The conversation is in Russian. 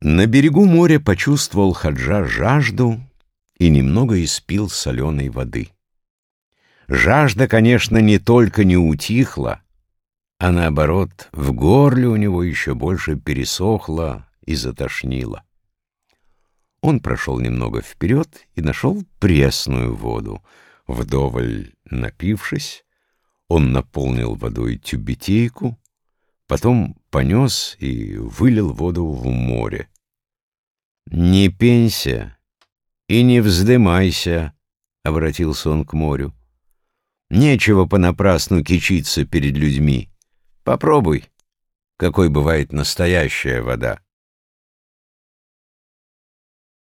На берегу моря почувствовал Хаджа жажду и немного испил соленой воды. Жажда, конечно, не только не утихла, а наоборот, в горле у него еще больше пересохло и затошнило. Он прошел немного вперед и нашел пресную воду. Вдоволь напившись, он наполнил водой тюбетейку, потом понес и вылил воду в море. «Не пенься и не вздымайся», — обратился он к морю. «Нечего понапрасну кичиться перед людьми. Попробуй, какой бывает настоящая вода».